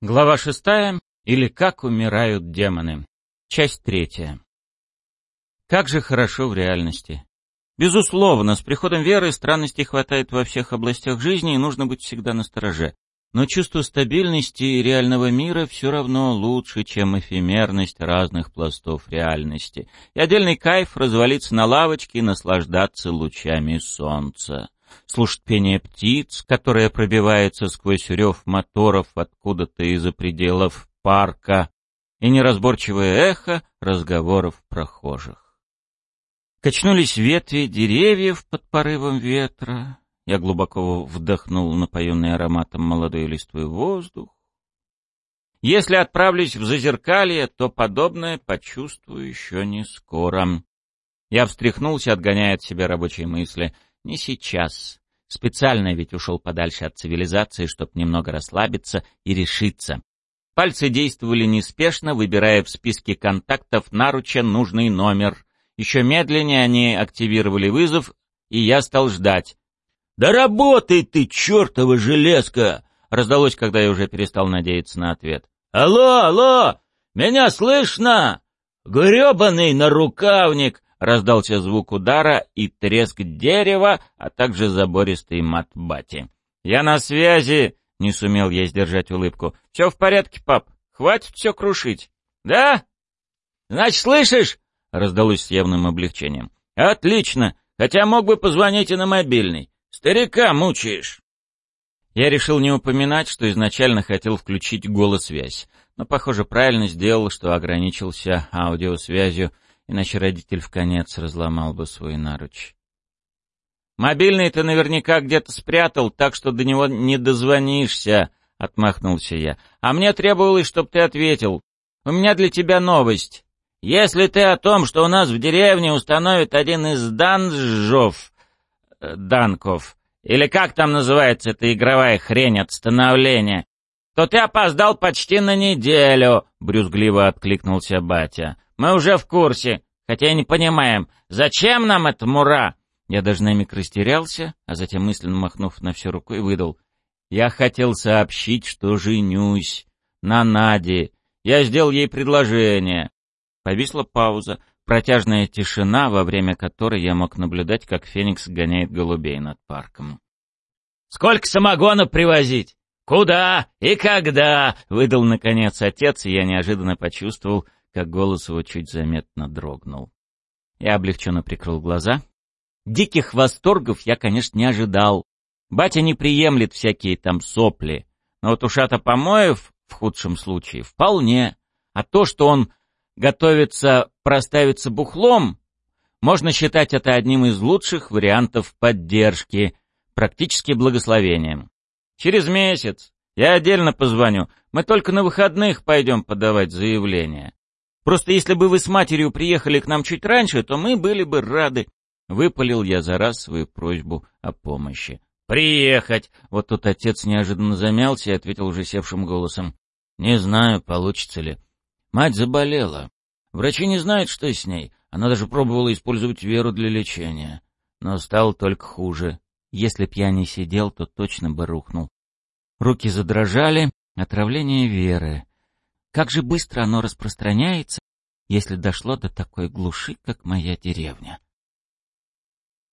Глава шестая. Или как умирают демоны. Часть третья. Как же хорошо в реальности. Безусловно, с приходом веры странностей хватает во всех областях жизни, и нужно быть всегда настороже. Но чувство стабильности реального мира все равно лучше, чем эфемерность разных пластов реальности. И отдельный кайф развалиться на лавочке и наслаждаться лучами солнца слушать пение птиц, которое пробивается сквозь рев моторов откуда-то из-за пределов парка, и неразборчивое эхо разговоров прохожих. Качнулись ветви деревьев под порывом ветра. Я глубоко вдохнул напоенный ароматом молодой листвы воздух. Если отправлюсь в зазеркалье, то подобное почувствую еще не скоро. Я встряхнулся, отгоняя от себя рабочие мысли — не сейчас. Специально ведь ушел подальше от цивилизации, чтобы немного расслабиться и решиться. Пальцы действовали неспешно, выбирая в списке контактов наруча нужный номер. Еще медленнее они активировали вызов, и я стал ждать. «Да работай ты, чертова железка!» раздалось, когда я уже перестал надеяться на ответ. «Алло, алло! Меня слышно? Гребаный нарукавник! Раздался звук удара и треск дерева, а также забористый мат бати. «Я на связи!» — не сумел я сдержать улыбку. «Все в порядке, пап. Хватит все крушить. Да? Значит, слышишь?» — раздалось с явным облегчением. «Отлично! Хотя мог бы позвонить и на мобильный. Старика мучаешь!» Я решил не упоминать, что изначально хотел включить голосвязь, но, похоже, правильно сделал, что ограничился аудиосвязью — иначе родитель в конец разломал бы свой наруч. «Мобильный ты наверняка где-то спрятал, так что до него не дозвонишься», — отмахнулся я. «А мне требовалось, чтобы ты ответил. У меня для тебя новость. Если ты о том, что у нас в деревне установят один из данжов, э, данков, или как там называется эта игровая хрень от становления, то ты опоздал почти на неделю», — брюзгливо откликнулся батя. Мы уже в курсе, хотя и не понимаем, зачем нам это мура?» Я даже на миг растерялся, а затем мысленно махнув на всю рукой, выдал. «Я хотел сообщить, что женюсь. На Наде. Я сделал ей предложение». Повисла пауза, протяжная тишина, во время которой я мог наблюдать, как Феникс гоняет голубей над парком. «Сколько самогона привозить? Куда и когда?» — выдал, наконец, отец, и я неожиданно почувствовал, как голос его чуть заметно дрогнул. Я облегченно прикрыл глаза. Диких восторгов я, конечно, не ожидал. Батя не приемлет всякие там сопли. Но вот ушата помоев, в худшем случае, вполне. А то, что он готовится проставиться бухлом, можно считать это одним из лучших вариантов поддержки, практически благословением. Через месяц я отдельно позвоню. Мы только на выходных пойдем подавать заявление. Просто если бы вы с матерью приехали к нам чуть раньше, то мы были бы рады. Выпалил я за раз свою просьбу о помощи. «Приехать!» Вот тут отец неожиданно замялся и ответил уже севшим голосом. «Не знаю, получится ли. Мать заболела. Врачи не знают, что с ней. Она даже пробовала использовать веру для лечения. Но стало только хуже. Если б я не сидел, то точно бы рухнул. Руки задрожали. Отравление веры. Как же быстро оно распространяется, если дошло до такой глуши, как моя деревня.